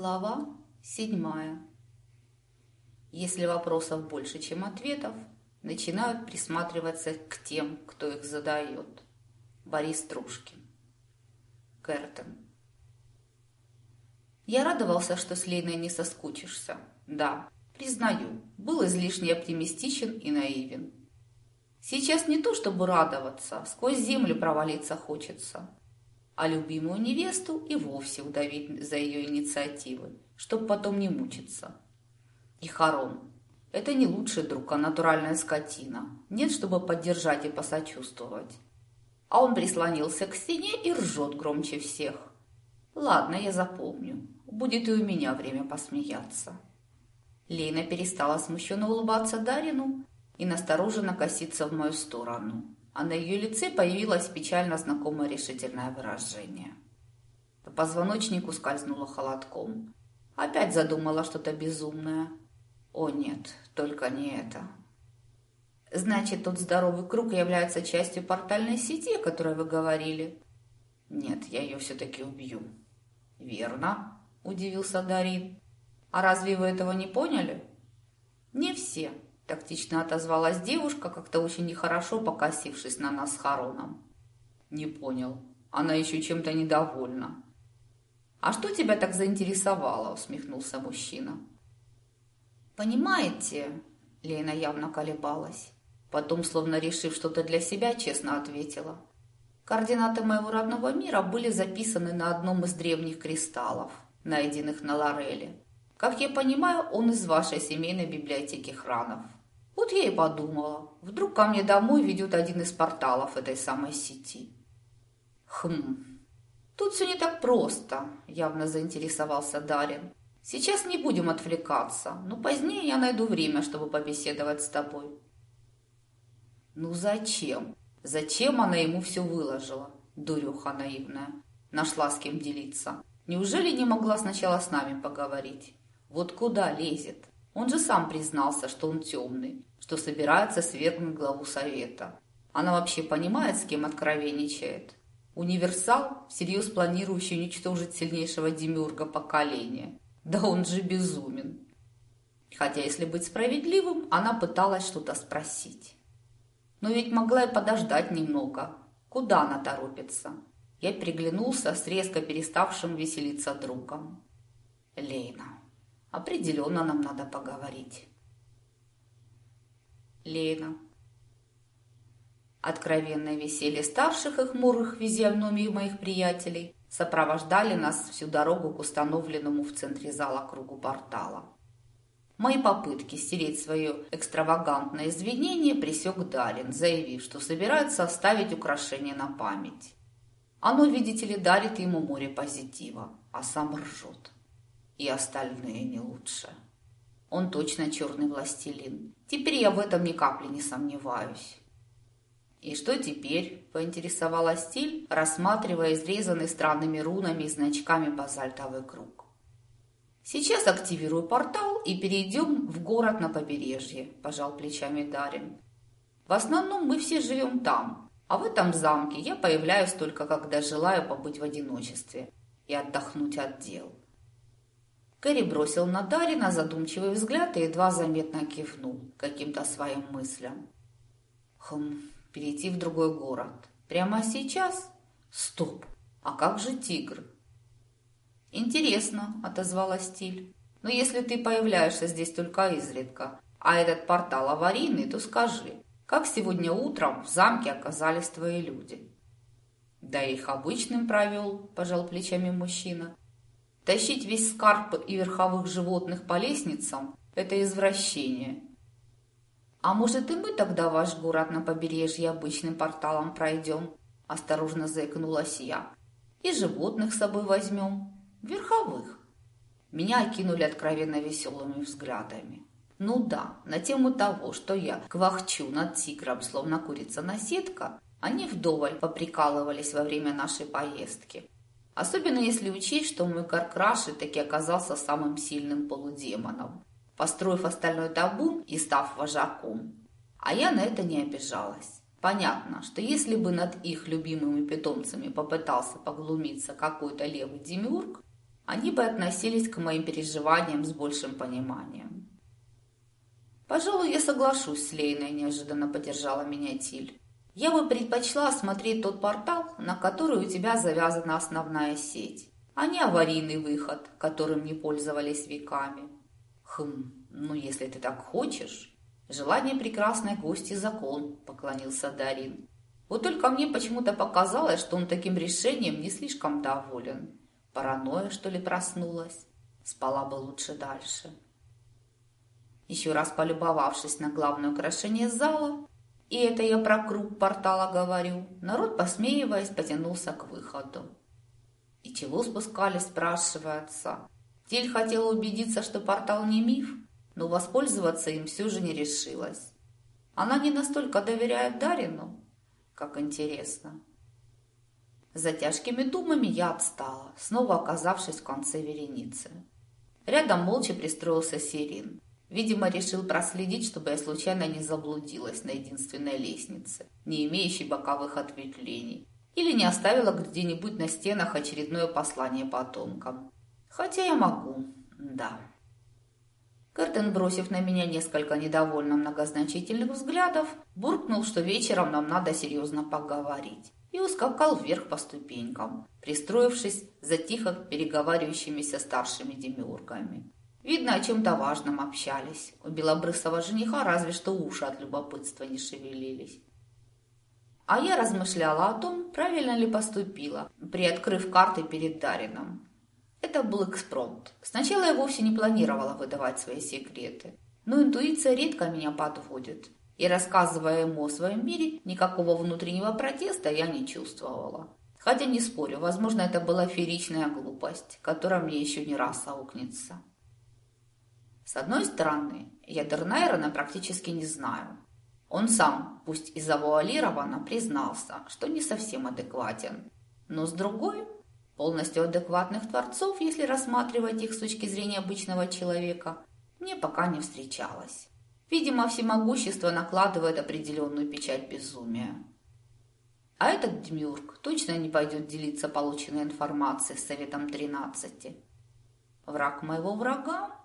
Глава седьмая. Если вопросов больше, чем ответов, начинают присматриваться к тем, кто их задает. Борис Трушкин. Кертон. Я радовался, что с Леной не соскучишься. Да, признаю, был излишне оптимистичен и наивен. Сейчас не то, чтобы радоваться, сквозь землю провалиться хочется а любимую невесту и вовсе удавить за ее инициативы, чтоб потом не мучиться. И Харон. Это не лучший друг, а натуральная скотина. Нет, чтобы поддержать и посочувствовать. А он прислонился к стене и ржет громче всех. Ладно, я запомню. Будет и у меня время посмеяться. Лена перестала смущенно улыбаться Дарину и настороженно коситься в мою сторону а на ее лице появилось печально знакомое решительное выражение. По позвоночнику скользнуло холодком. Опять задумала что-то безумное. О нет, только не это. Значит, тот здоровый круг является частью портальной сети, о которой вы говорили? Нет, я ее все-таки убью. Верно, удивился Дарин. А разве вы этого не поняли? Не все, Тактично отозвалась девушка, как-то очень нехорошо покосившись на нас с Хароном. Не понял. Она еще чем-то недовольна. «А что тебя так заинтересовало?» – усмехнулся мужчина. «Понимаете...» – Лена явно колебалась. Потом, словно решив что-то для себя, честно ответила. «Координаты моего родного мира были записаны на одном из древних кристаллов, найденных на Лореле. Как я понимаю, он из вашей семейной библиотеки хранов. Вот я и подумала, вдруг ко мне домой ведет один из порталов этой самой сети. Хм, тут все не так просто, явно заинтересовался Дарин. Сейчас не будем отвлекаться, но позднее я найду время, чтобы побеседовать с тобой. Ну зачем? Зачем она ему все выложила? Дуреха наивная. Нашла с кем делиться. Неужели не могла сначала с нами поговорить? Вот куда лезет? Он же сам признался, что он темный что собирается свергнуть главу совета. Она вообще понимает, с кем откровенничает. Универсал, всерьез планирующий уничтожить сильнейшего демиурга поколения. Да он же безумен. Хотя, если быть справедливым, она пыталась что-то спросить. Но ведь могла и подождать немного. Куда она торопится? Я приглянулся с резко переставшим веселиться другом. Лейна, определенно нам надо поговорить. Лена. Откровенное веселье старших и хмурых физиономий моих приятелей сопровождали нас всю дорогу к установленному в центре зала кругу портала. Мои попытки стереть свое экстравагантное извинение пресек Дарин, заявив, что собирается оставить украшение на память. Оно, видите ли, дарит ему море позитива, а сам ржет. И остальные не лучше. Он точно черный властелин. Теперь я в этом ни капли не сомневаюсь. «И что теперь?» – поинтересовалась Стиль, рассматривая изрезанный странными рунами и значками базальтовый круг. «Сейчас активирую портал и перейдем в город на побережье», – пожал плечами Дарин. «В основном мы все живем там, а в этом замке я появляюсь только когда желаю побыть в одиночестве и отдохнуть от дел». Кэрри бросил на Дарина задумчивый взгляд и едва заметно кивнул каким-то своим мыслям. Хм, перейти в другой город. Прямо сейчас? Стоп, а как же тигр? Интересно, отозвалась Стиль. Но если ты появляешься здесь только изредка, а этот портал аварийный, то скажи, как сегодня утром в замке оказались твои люди? Да их обычным провел, пожал плечами мужчина. Тащить весь скарб и верховых животных по лестницам – это извращение. А может и мы тогда ваш город на побережье обычным порталом пройдем? Осторожно заикнулась я. И животных с собой возьмем. Верховых. Меня окинули откровенно веселыми взглядами. Ну да, на тему того, что я квахчу над тигром, словно курица-наседка, они вдоволь поприкалывались во время нашей поездки. Особенно если учесть, что мой Каркраши таки оказался самым сильным полудемоном, построив остальной табун и став вожаком. А я на это не обижалась. Понятно, что если бы над их любимыми питомцами попытался поглумиться какой-то левый демиург, они бы относились к моим переживаниям с большим пониманием. «Пожалуй, я соглашусь с Лейной», – неожиданно поддержала меня Тиль. «Я бы предпочла осмотреть тот портал, на который у тебя завязана основная сеть, а не аварийный выход, которым не пользовались веками». «Хм, ну если ты так хочешь...» «Желание прекрасной гости – закон», – поклонился Дарин. Вот только мне почему-то показалось, что он таким решением не слишком доволен. Паранойя, что ли, проснулась? Спала бы лучше дальше. Еще раз полюбовавшись на главное украшение зала, и это я про круг портала говорю, народ, посмеиваясь, потянулся к выходу. И чего спускались, спрашивается. Тель хотела убедиться, что портал не миф, но воспользоваться им все же не решилась. Она не настолько доверяет Дарину. Как интересно. За тяжкими думами я отстала, снова оказавшись в конце вереницы. Рядом молча пристроился Сирин. Видимо, решил проследить, чтобы я случайно не заблудилась на единственной лестнице, не имеющей боковых ответвлений, или не оставила где-нибудь на стенах очередное послание потомкам. Хотя я могу, да. Кертен, бросив на меня несколько недовольно многозначительных взглядов, буркнул, что вечером нам надо серьезно поговорить, и ускакал вверх по ступенькам, пристроившись за тихо переговаривающимися старшими демиургами. Видно, о чем-то важном общались. У белобрысого жениха разве что уши от любопытства не шевелились. А я размышляла о том, правильно ли поступила, приоткрыв карты перед Дарином. Это был экспромт. Сначала я вовсе не планировала выдавать свои секреты. Но интуиция редко меня подводит. И рассказывая ему о своем мире, никакого внутреннего протеста я не чувствовала. Хотя не спорю, возможно, это была фееричная глупость, которая мне еще не раз аукнется. С одной стороны, я Дернайрона практически не знаю. Он сам, пусть и завуалированно, признался, что не совсем адекватен. Но с другой, Полностью адекватных творцов, если рассматривать их с точки зрения обычного человека, мне пока не встречалось. Видимо, всемогущество накладывает определенную печать безумия. А этот Демиург точно не пойдет делиться полученной информацией с Советом 13. Враг моего врага?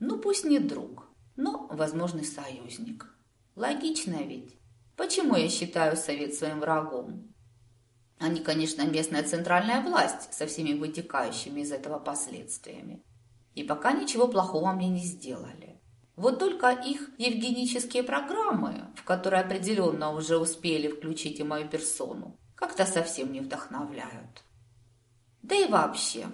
Ну, пусть не друг, но возможный союзник. Логично ведь. Почему я считаю Совет своим врагом? Они, конечно, местная центральная власть со всеми вытекающими из этого последствиями. И пока ничего плохого мне не сделали. Вот только их евгенические программы, в которые определенно уже успели включить и мою персону, как-то совсем не вдохновляют. Да и вообще,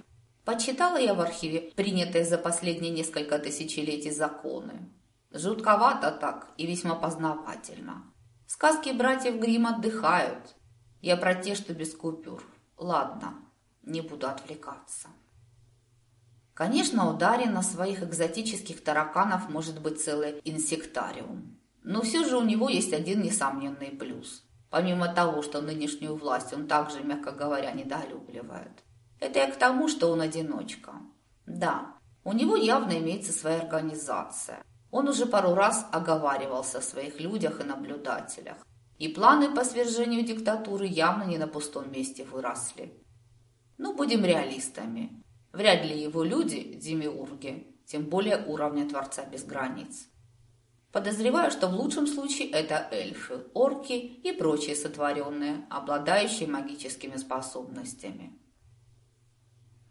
почитала я в архиве принятые за последние несколько тысячелетий законы. Жутковато так и весьма познавательно. Сказки братьев Грим отдыхают, я про те, что без купюр. Ладно, не буду отвлекаться. Конечно, у Дарина своих экзотических тараканов может быть целый инсектариум. Но все же у него есть один несомненный плюс. Помимо того, что нынешнюю власть он также, мягко говоря, недолюбливает. Это я к тому, что он одиночка. Да, у него явно имеется своя организация. Он уже пару раз оговаривался о своих людях и наблюдателях. И планы по свержению диктатуры явно не на пустом месте выросли. Ну, будем реалистами. Вряд ли его люди – демиурги, тем более уровня Творца без границ. Подозреваю, что в лучшем случае это эльфы, орки и прочие сотворенные, обладающие магическими способностями.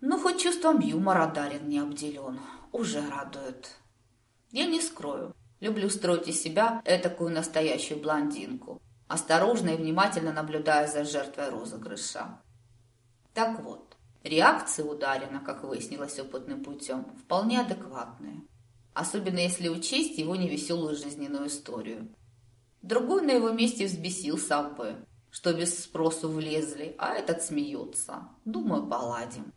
Ну, хоть чувством юмора Дарин не обделен. Уже радует. Я не скрою. Люблю строить из себя этакую настоящую блондинку осторожно и внимательно наблюдая за жертвой розыгрыша. Так вот, реакции у Дарина, как выяснилось опытным путем, вполне адекватные. Особенно если учесть его невеселую жизненную историю. Другой на его месте взбесился бы, что без спросу влезли, а этот смеется. Думаю, поладим.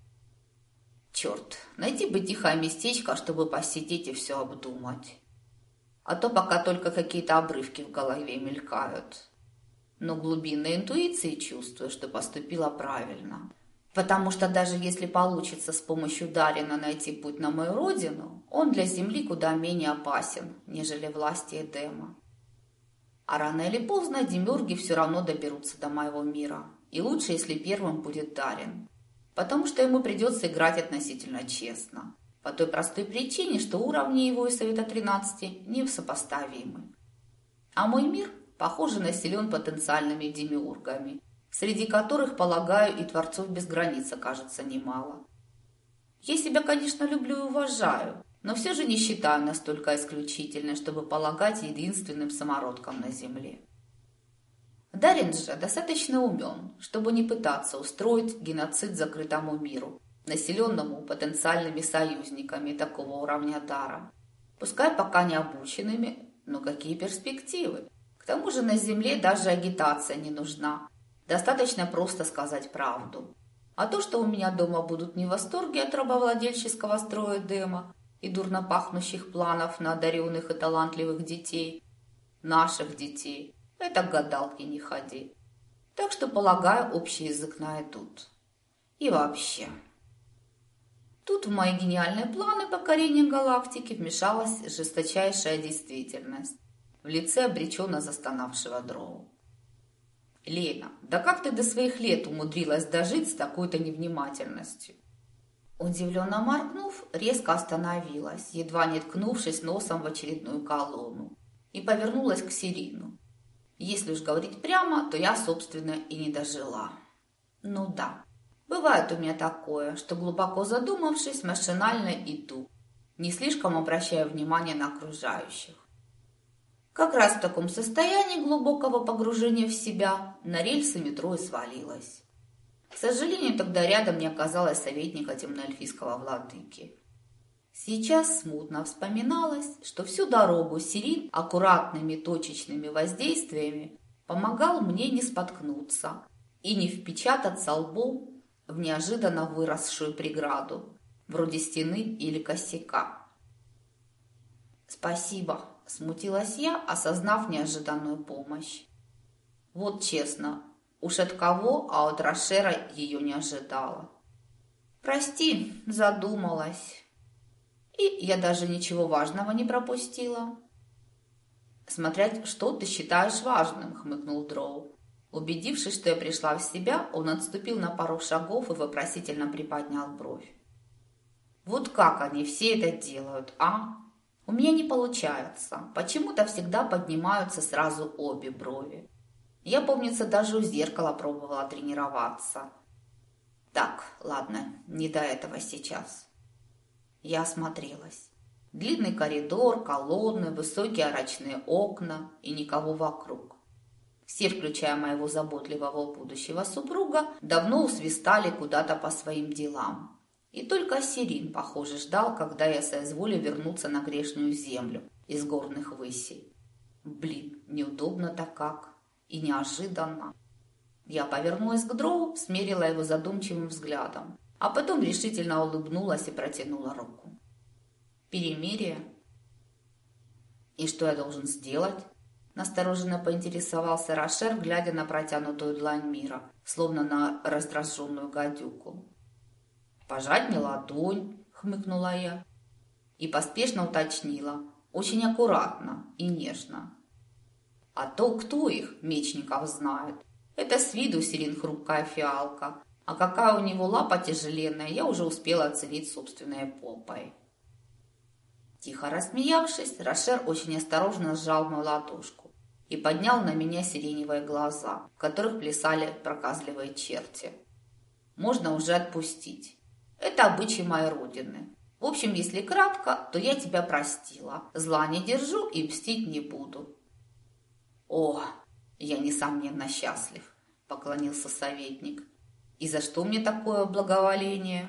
Черт, найти бы тихое местечко, чтобы посидеть и все обдумать. А то пока только какие-то обрывки в голове мелькают но глубинной интуиции чувствую, что поступила правильно. Потому что даже если получится с помощью Дарина найти путь на мою родину, он для Земли куда менее опасен, нежели власти Эдема. А рано или поздно демюрги все равно доберутся до моего мира. И лучше, если первым будет Дарин. Потому что ему придется играть относительно честно. По той простой причине, что уровни его и Совета 13 несопоставимы. А мой мир, похоже, населен потенциальными демиургами, среди которых, полагаю, и творцов без границ окажется немало. Я себя, конечно, люблю и уважаю, но все же не считаю настолько исключительной, чтобы полагать единственным самородком на Земле. Дарин же достаточно умен, чтобы не пытаться устроить геноцид закрытому миру, населенному потенциальными союзниками такого уровня дара. Пускай пока не обученными, но какие перспективы? К тому же на Земле даже агитация не нужна. Достаточно просто сказать правду. А то, что у меня дома будут не в восторге от рабовладельческого строя Дема и дурно пахнущих планов на одаренных и талантливых детей, наших детей, это к гадалке не ходи. Так что, полагаю, общий язык найдут. И вообще. Тут в мои гениальные планы покорения галактики вмешалась жесточайшая действительность в лице обреченно застонавшего дроу. «Лена, да как ты до своих лет умудрилась дожить с такой-то невнимательностью?» Удивленно моргнув, резко остановилась, едва не ткнувшись носом в очередную колонну, и повернулась к Сирину. Если уж говорить прямо, то я, собственно, и не дожила. Ну да, бывает у меня такое, что глубоко задумавшись, машинально иду, не слишком обращая внимания на окружающих. Как раз в таком состоянии глубокого погружения в себя на рельсы метро и свалилась. К сожалению, тогда рядом не оказалось советника темноэльфийского владыки. Сейчас смутно вспоминалось, что всю дорогу Сирин аккуратными точечными воздействиями помогал мне не споткнуться и не впечататься лбом в неожиданно выросшую преграду, вроде стены или косяка. «Спасибо», – смутилась я, осознав неожиданную помощь. Вот честно, уж от кого, а от Рошера ее не ожидала. «Прости, задумалась». И я даже ничего важного не пропустила. «Смотря что ты считаешь важным», — хмыкнул Дроу. Убедившись, что я пришла в себя, он отступил на пару шагов и вопросительно приподнял бровь. «Вот как они все это делают, а? У меня не получается. Почему-то всегда поднимаются сразу обе брови. Я, помнится, даже у зеркала пробовала тренироваться. Так, ладно, не до этого сейчас». Я осмотрелась. Длинный коридор, колонны, высокие арочные окна и никого вокруг. Все, включая моего заботливого будущего супруга, давно усвистали куда-то по своим делам. И только Сирин, похоже, ждал, когда я соизволю вернуться на грешную землю из горных высей. Блин, неудобно-то как. И неожиданно. Я повернулась к Дроу, смерила его задумчивым взглядом а потом решительно улыбнулась и протянула руку. «Перемирие?» «И что я должен сделать?» Настороженно поинтересовался Рошер, глядя на протянутую длань мира, словно на раздраженную гадюку. «Пожать мне ладонь», — хмыкнула я. И поспешно уточнила, очень аккуратно и нежно. А то, кто их, мечников, знает. Это с виду сирен хрупкая фиалка, а какая у него лапа тяжеленная, я уже успела оценить собственной попой. Тихо рассмеявшись, Рошер очень осторожно сжал мою ладошку и поднял на меня сиреневые глаза, в которых плясали проказливые черти. Можно уже отпустить. Это обычай моей родины. В общем, если кратко, то я тебя простила. Зла не держу и мстить не буду. О, я несомненно счастлив, поклонился советник. И за что мне такое благоволение?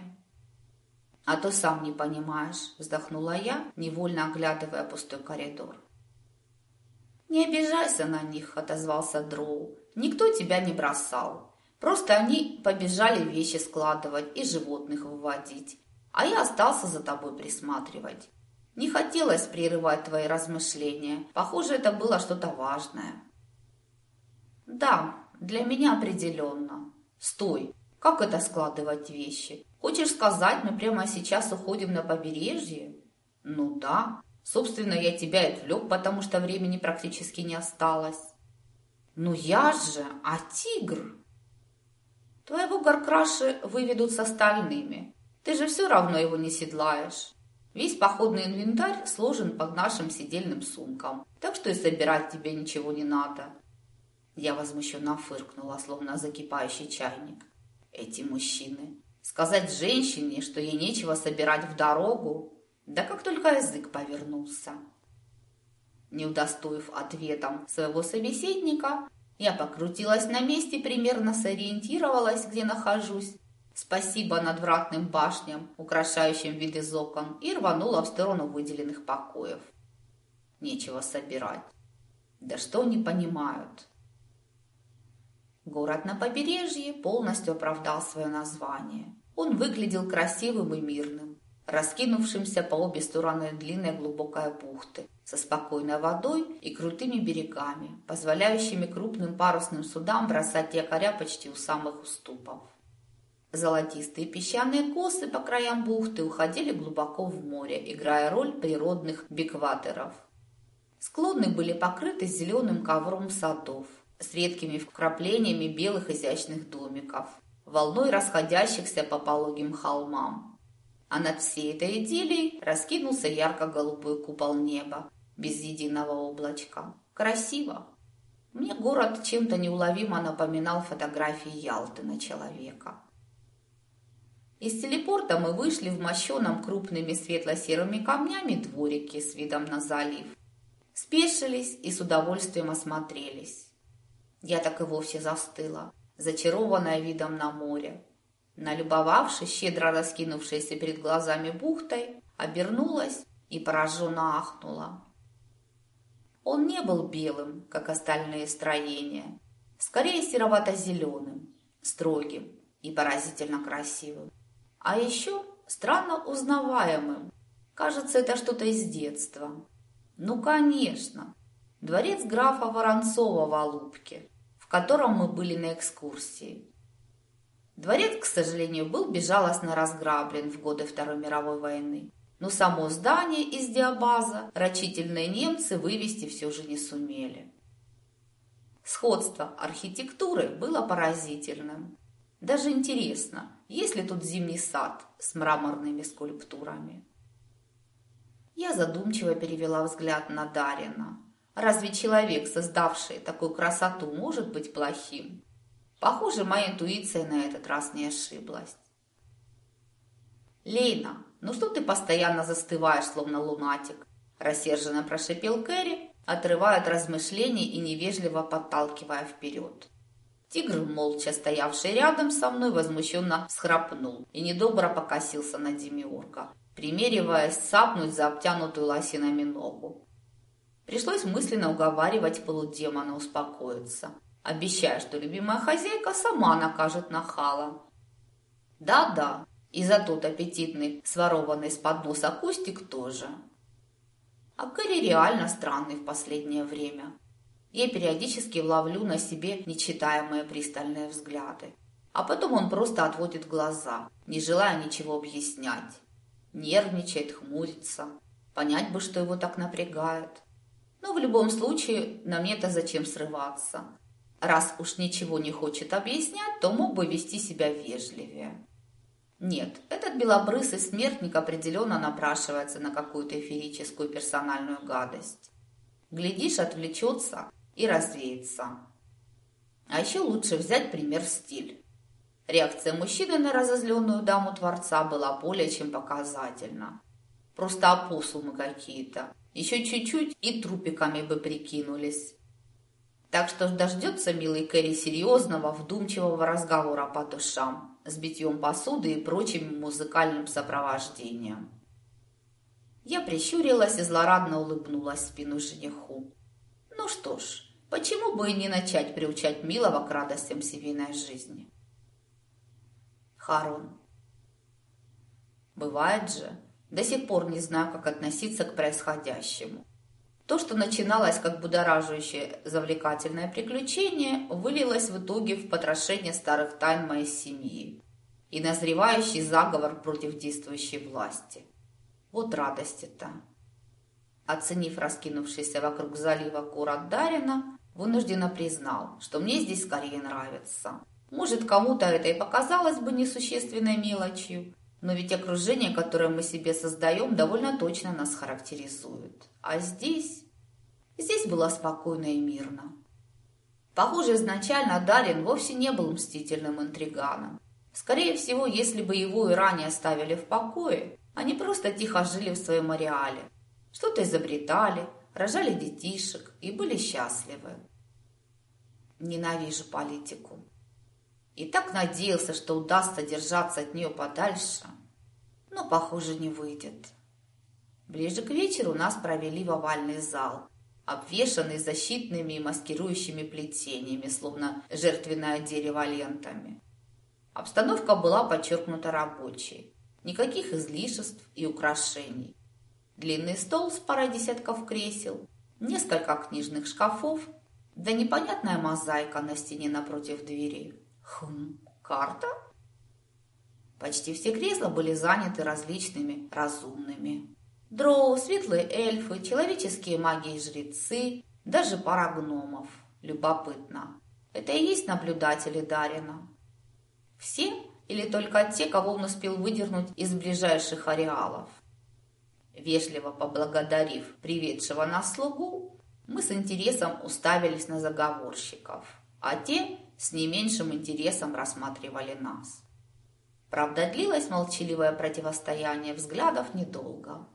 А то сам не понимаешь, вздохнула я, невольно оглядывая пустой коридор. Не обижайся на них, отозвался Дроу. Никто тебя не бросал. Просто они побежали вещи складывать и животных выводить. А я остался за тобой присматривать. Не хотелось прерывать твои размышления. Похоже, это было что-то важное. Да, для меня определенно. Стой, как это складывать вещи? Хочешь сказать, мы прямо сейчас уходим на побережье? Ну да. Собственно, я тебя отвлек, потому что времени практически не осталось. Ну я же, а тигр? Твоего горкраши выведут с остальными. Ты же все равно его не седлаешь. Весь походный инвентарь сложен под нашим сидельным сумком, так что и собирать тебе ничего не надо. Я возмущенно фыркнула, словно закипающий чайник. Эти мужчины. Сказать женщине, что ей нечего собирать в дорогу, да как только язык повернулся. Не удостоив ответом своего собеседника, я покрутилась на месте, примерно сориентировалась, где нахожусь, спасибо надвратным башням, украшающим вид из окон, и рванула в сторону выделенных покоев. Нечего собирать. Да что они понимают? Город на побережье полностью оправдал свое название. Он выглядел красивым и мирным, раскинувшимся по обе стороны длинной глубокой бухты, со спокойной водой и крутыми берегами, позволяющими крупным парусным судам бросать якоря почти у самых уступов. Золотистые песчаные косы по краям бухты уходили глубоко в море, играя роль природных бикватеров. Склоны были покрыты зеленым ковром садов с редкими вкраплениями белых изящных домиков, волной расходящихся по пологим холмам. А над всей этой идиллией раскинулся ярко-голубой купол неба, без единого облачка. Красиво. Мне город чем-то неуловимо напоминал фотографии Ялты на человека. Из телепорта мы вышли в мощеном крупными светло-серыми камнями дворике с видом на залив. Спешились и с удовольствием осмотрелись. Я так и вовсе застыла, зачарованная видом на море. Налюбовавшись щедро раскинувшейся перед глазами бухтой, обернулась и пораженно ахнула. Он не был белым, как остальные строения, скорее серовато-зеленым, строгим и поразительно красивым. А еще странно узнаваемым. Кажется, это что-то из детства. Ну, конечно, дворец графа Воронцова в Алубке, в котором мы были на экскурсии. Дворец, к сожалению, был безжалостно разграблен в годы Второй мировой войны но само здание из диабаза рачительные немцы вывести все же не сумели. Сходство архитектуры было поразительным. Даже интересно, есть ли тут зимний сад с мраморными скульптурами. Я задумчиво перевела взгляд на Дарина. Разве человек, создавший такую красоту, может быть плохим? Похоже, моя интуиция на этот раз не ошиблась. «Лейна, ну что ты постоянно застываешь, словно лунатик?» Рассерженно прошипел Кэрри, отрывая от размышлений и невежливо подталкивая вперед. Тигр, молча стоявший рядом со мной, возмущенно схрапнул и недобро покосился на Демиурга, примериваясь сапнуть за обтянутую лосинами ногу. Пришлось мысленно уговаривать полудемона успокоиться, обещая, что любимая хозяйка сама накажет нахала. Да-да, и за тот аппетитный, сворованный с подноса кустик тоже. А Кэрри реально странный в последнее время. Я периодически ловлю на себе нечитаемые пристальные взгляды. А потом он просто отводит глаза, не желая ничего объяснять. Нервничает, хмурится. Понять бы, что его так напрягает. Но в любом случае, на мне-то зачем срываться? Раз уж ничего не хочет объяснять, то мог бы вести себя вежливее. Нет, этот белобрысый смертник определенно напрашивается на какую-то эфирическую персональную гадость. Глядишь, отвлечется и развеется. А еще лучше взять пример стиль. Реакция мужчины на разозленную даму Творца была более чем показательна. Просто опоссумы какие-то. Еще чуть-чуть и трупиками бы прикинулись. Так что дождется милый Кэрри серьезного, вдумчивого разговора по душам с битьем посуды и прочим музыкальным сопровождением. Я прищурилась и злорадно улыбнулась спину жениху. Ну что ж, почему бы и не начать приучать милого к радостям семейной жизни? Харон. Бывает же, до сих пор не знаю, как относиться к происходящему. То, что начиналось как будоражащее завлекательное приключение, вылилось в итоге в потрошение старых тайн моей семьи и назревающий заговор против действующей власти. Вот радость-то. Оценив раскинувшийся вокруг залива город Дарина, вынужденно признал, что мне здесь скорее нравится. Может, кому-то это и показалось бы несущественной мелочью, но ведь окружение, которое мы себе создаем, довольно точно нас характеризует. А здесь... Здесь было спокойно и мирно. Похоже, изначально Дарин вовсе не был мстительным интриганом. Скорее всего, если бы его и ранее оставили в покое, они просто тихо жили в своем ареале. Что-то изобретали, рожали детишек и были счастливы. Ненавижу политику. И так надеялся, что удастся держаться от нее подальше, но, похоже, не выйдет. Ближе к вечеру нас провели в овальный зал, обвешанный защитными и маскирующими плетениями, словно жертвенное дерево лентами. Обстановка была подчеркнута рабочей. Никаких излишеств и украшений. Длинный стол с парой десятков кресел, несколько книжных шкафов, да непонятная мозаика на стене напротив двери. Хм, карта? Почти все кресла были заняты различными разумными. Дроу, светлые эльфы, человеческие маги и жрецы, даже пара гномов. Любопытно. Это и есть наблюдатели Дарина. Все или только те, кого он успел выдернуть из ближайших ареалов? Вежливо поблагодарив приведшего нас слугу, мы с интересом уставились на заговорщиков, а те с не меньшим интересом рассматривали нас. Правда, длилось молчаливое противостояние взглядов недолго.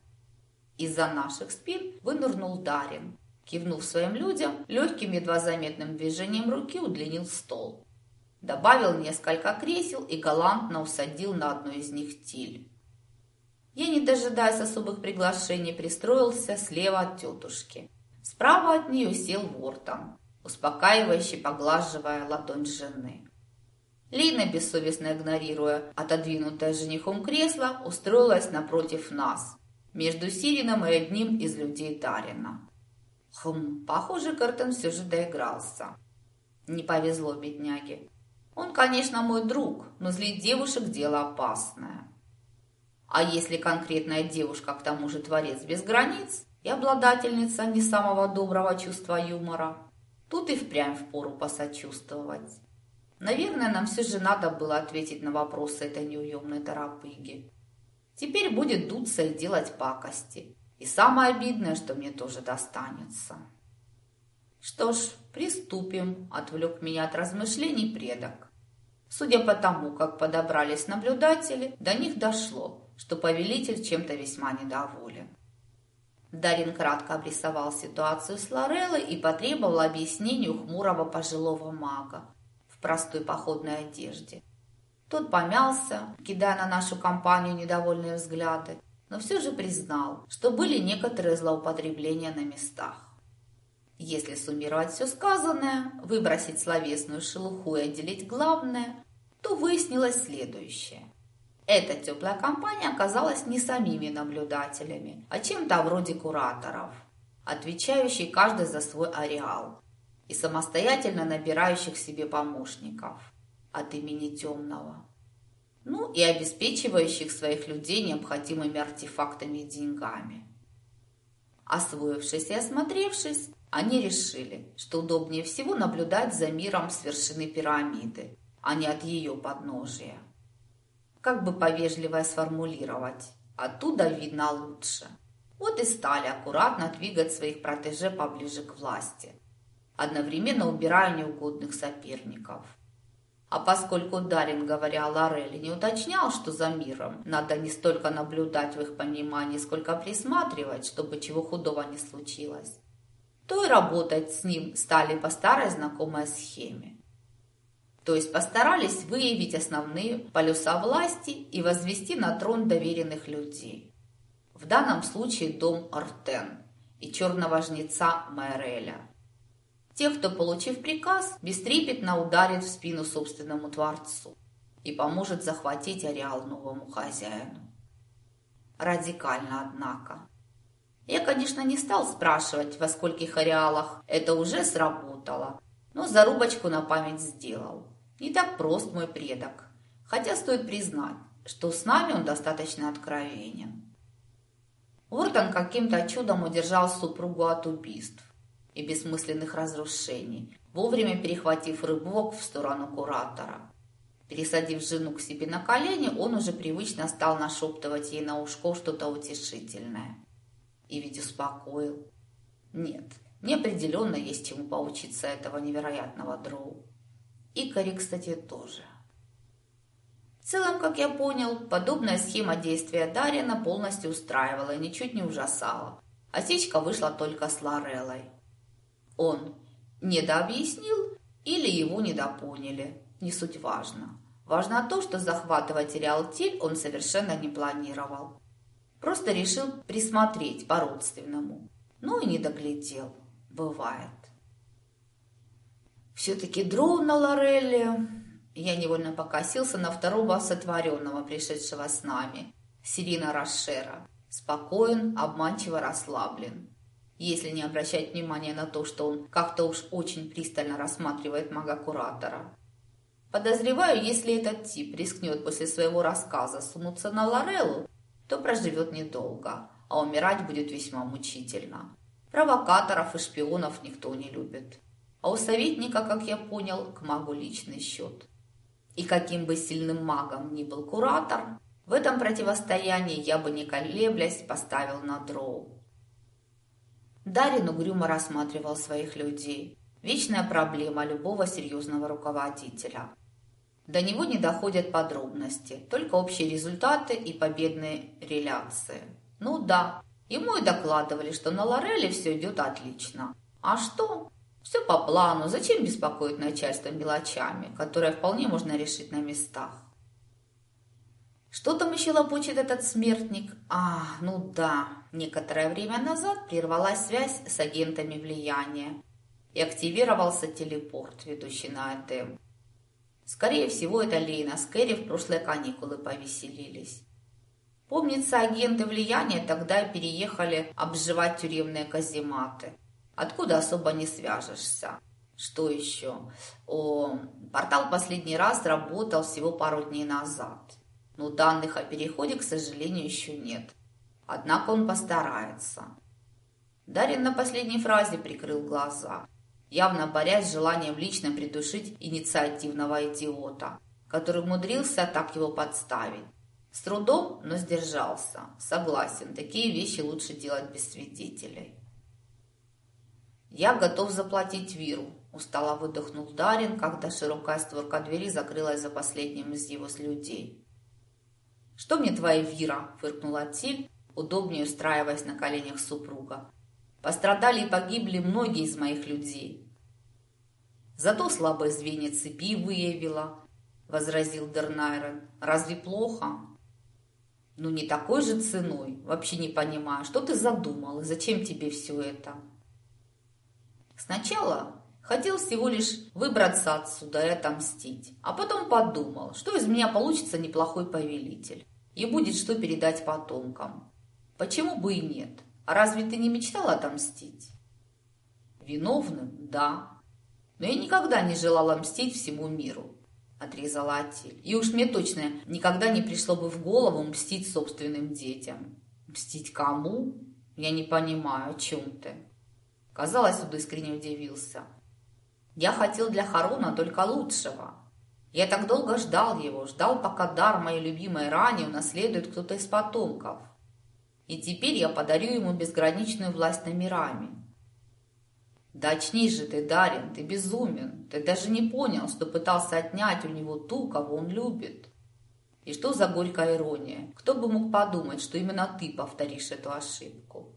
Из-за наших спин вынырнул Дарин. Кивнув своим людям, легким едва заметным движением руки удлинил стол. Добавил несколько кресел и галантно усадил на одну из них тиль. Я, не дожидаясь особых приглашений, пристроился слева от тетушки. Справа от нее сел Вортон, успокаивающе поглаживая ладонь жены. Лина, бессовестно игнорируя отодвинутое женихом кресло, устроилась напротив нас, между Сирином и одним из людей Дарина. Хм, похоже, Картон все же доигрался. Не повезло бедняге. Он, конечно, мой друг, но злить девушек – дело опасное. А если конкретная девушка, к тому же творец без границ и обладательница не самого доброго чувства юмора, тут и впрямь впору посочувствовать. Наверное, нам все же надо было ответить на вопросы этой неуемной торопыги. Теперь будет дуться и делать пакости. И самое обидное, что мне тоже достанется. Что ж, приступим, отвлек меня от размышлений предок. Судя по тому, как подобрались наблюдатели, до них дошло, что повелитель чем-то весьма недоволен. Дарин кратко обрисовал ситуацию с Лореллой и потребовал объяснений у хмурого пожилого мага простой походной одежде. Тот помялся, кидая на нашу компанию недовольные взгляды, но все же признал, что были некоторые злоупотребления на местах. Если суммировать все сказанное, выбросить словесную шелуху и отделить главное, то выяснилось следующее. Эта теплая компания оказалась не самими наблюдателями, а чем-то вроде кураторов, отвечающих каждый за свой ареал и самостоятельно набирающих себе помощников от имени темного. Ну и обеспечивающих своих людей необходимыми артефактами и деньгами. Освоившись и осмотревшись, они решили, что удобнее всего наблюдать за миром с вершины пирамиды, а не от ее подножия как бы повежливо сформулировать. Оттуда видно лучше. Вот и стали аккуратно двигать своих протеже поближе к власти, одновременно убирая неугодных соперников. А поскольку Дарин, говоря о Лореле, не уточнял, что за миром надо не столько наблюдать в их понимании, сколько присматривать, чтобы чего худого не случилось, то и работать с ним стали по старой знакомой схеме. То есть постарались выявить основные полюса власти и возвести на трон доверенных людей. В данном случае дом Артен и черного жнеца Майреля. Тех, кто, получив приказ, бестрепетно ударит в спину собственному Творцу и поможет захватить ареал новому хозяину. Радикально, однако. Я, конечно, не стал спрашивать, во скольких ареалах это уже сработало, но зарубочку на память сделал. Не так прост мой предок, хотя стоит признать, что с нами он достаточно откровенен. Уортон каким-то чудом удержал супругу от убийств. И бессмысленных разрушений, вовремя перехватив рыбок в сторону куратора. Пересадив жену к себе на колени, он уже привычно стал нашептывать ей на ушко что-то утешительное. И ведь успокоил. Нет, неопределенно есть чему поучиться этого невероятного дроу. И Кари, кстати, тоже. В целом, как я понял, подобная схема действия Дарина полностью устраивала и ничуть не ужасала. Осечка вышла только с Лореллой. Он недообъяснил или его недопоняли, не суть важно. Важно то, что захватывать Реалтиль он совершенно не планировал. Просто решил присмотреть по-родственному. Ну и не доглядел. Бывает. Все-таки дрон на Лорелле. Я невольно покосился на второго сотворенного, пришедшего с нами. Сирина Рашера. Спокоен, обманчиво расслаблен. Если не обращать внимания на то, что он как-то уж очень пристально рассматривает мага-куратора. Подозреваю, если этот тип рискнет после своего рассказа сунуться на Лореллу, то проживет недолго, а умирать будет весьма мучительно. Провокаторов и шпионов никто не любит. А у советника, как я понял, к магу личный счет. И каким бы сильным магом ни был куратор, в этом противостоянии я бы не колеблясь поставил на дроу. Дарин угрюмо рассматривал своих людей. Вечная проблема любого серьезного руководителя. До него не доходят подробности, только общие результаты и победные реляции. Ну да, ему и докладывали, что на Лореле все идет отлично. А что? Все по плану, зачем беспокоить начальство мелочами, которые вполне можно решить на местах? Что там еще лопочет этот смертник? А, ну да, некоторое время назад прервалась связь с агентами влияния и активировался телепорт, ведущий на Эдем. Скорее всего, это Лейна с Кэрри в прошлые каникулы повеселились. Помнится, агенты влияния тогда переехали обживать тюремные казематы. Откуда особо не свяжешься. Что еще? О, портал последний раз работал всего пару дней назад. Но данных о переходе, к сожалению, еще нет. Однако он постарается. Дарин на последней фразе прикрыл глаза явно борясь с желанием лично придушить инициативного идиота, который умудрился так его подставить. С трудом, но сдержался. Согласен, такие вещи лучше делать без свидетелей. «Я готов заплатить Виру», – устало выдохнул Дарин, когда широкая створка двери закрылась за последним из его людей. «Что мне твоя Вира?» – фыркнула Тиль, удобнее устраиваясь на коленях супруга. Пострадали и погибли многие из моих людей. Зато слабое звенья цепи выявила, возразил Дернайрен. Разве плохо? Ну, не такой же ценой. Вообще не понимаю, что ты задумал и зачем тебе все это? Сначала хотел всего лишь выбраться отсюда и отомстить, а потом подумал, что из меня получится неплохой повелитель и будет что передать потомкам. Почему бы и нет? А разве ты не мечтал отомстить? Виновным – да. Но я никогда не желала мстить всему миру, отрезала Атиль. И уж мне точно никогда не пришло бы в голову мстить собственным детям. Мстить кому? Я не понимаю, о чем ты. Казалось, он искренне удивился. Я хотел для Харуна только лучшего. Я так долго ждал его, ждал, пока дар моей любимой ране унаследует кто-то из потомков. И теперь я подарю ему безграничную власть над мирами. Да очнись же ты, Дарин, ты безумен. Ты даже не понял, что пытался отнять у него ту, кого он любит. И что за горькая ирония? Кто бы мог подумать, что именно ты повторишь эту ошибку?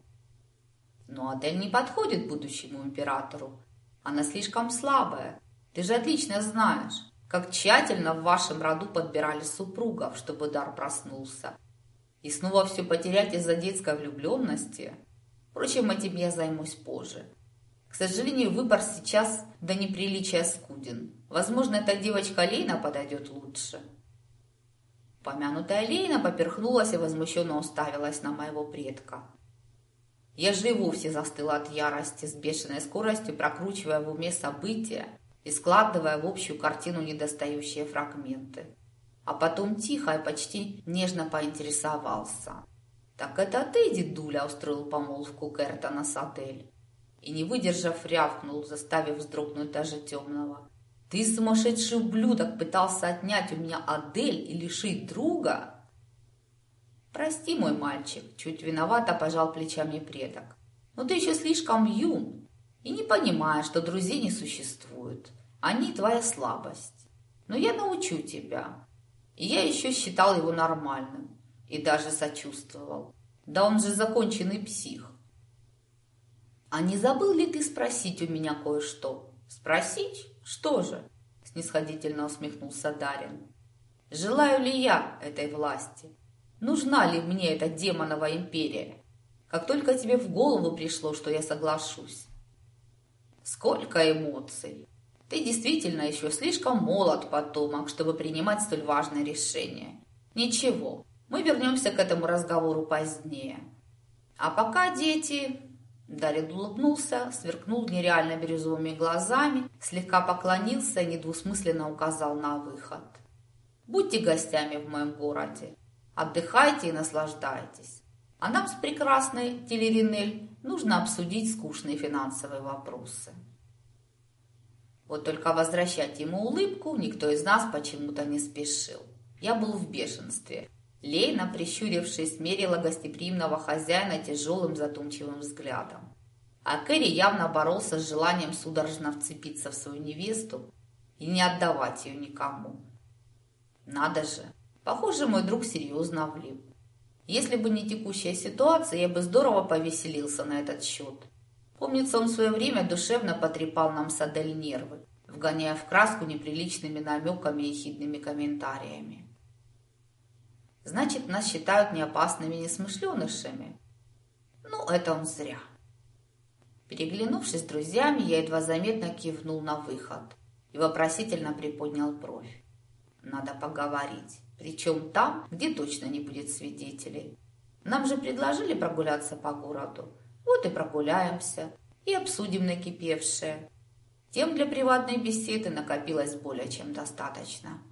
Но Адель не подходит будущему императору. Она слишком слабая. Ты же отлично знаешь, как тщательно в вашем роду подбирали супругов, чтобы дар проснулся. И снова все потерять из-за детской влюбленности? Впрочем, этим я займусь позже. К сожалению, выбор сейчас до неприличия скуден. Возможно, эта девочка Лейна подойдет лучше. Помянутая Лейна поперхнулась и возмущенно уставилась на моего предка. Я же и вовсе застыла от ярости, с бешеной скоростью прокручивая в уме события и складывая в общую картину недостающие фрагменты. А потом тихо и почти нежно поинтересовался. «Так это ты, дедуля, устроил помолвку Кертона с Адель?» и, не выдержав, рявкнул, заставив вздрогнуть даже темного. «Ты, сумасшедший ублюдок, пытался отнять у меня Адель и лишить друга?» «Прости, мой мальчик», – чуть виновато пожал плечами предок. «Но ты еще слишком юн и не понимаешь, что друзей не существует. Они твоя слабость. Но я научу тебя. Я еще считал его нормальным и даже сочувствовал. Да он же законченный псих. А не забыл ли ты спросить у меня кое-что? Спросить? Что же? Снисходительно усмехнулся Дарин. Желаю ли я этой власти? Нужна ли мне эта демоновая империя? Как только тебе в голову пришло, что я соглашусь. Сколько эмоций! Ты действительно еще слишком молод, потомок, чтобы принимать столь важное решение. Ничего, мы вернемся к этому разговору позднее. А пока, дети, Дарин улыбнулся, сверкнул нереально бирюзовыми глазами, слегка поклонился и недвусмысленно указал на выход. «Будьте гостями в моем городе. Отдыхайте и наслаждайтесь. А нам с прекрасной Телеринель нужно обсудить скучные финансовые вопросы». Вот только возвращать ему улыбку никто из нас почему-то не спешил. Я был в бешенстве. Лейна, прищурившись, мерила гостеприимного хозяина тяжелым задумчивым взглядом. А Кэрри явно боролся с желанием судорожно вцепиться в свою невесту и не отдавать ее никому. Надо же, похоже, мой друг серьезно влип. Если бы не текущая ситуация, я бы здорово повеселился на этот счет. Помнится, он в свое время душевно потрепал нам с Адель нервы, вгоняя в краску неприличными намеками и хидными комментариями. Значит, нас считают неопасными несмышленышами. Ну, это он зря. Переглянувшись с друзьями, я едва заметно кивнул на выход и вопросительно приподнял бровь. Надо поговорить, причем там, где точно не будет свидетелей. Нам же предложили прогуляться по городу. Вот и прогуляемся, и обсудим накипевшее. Тем для приватной беседы накопилось более чем достаточно.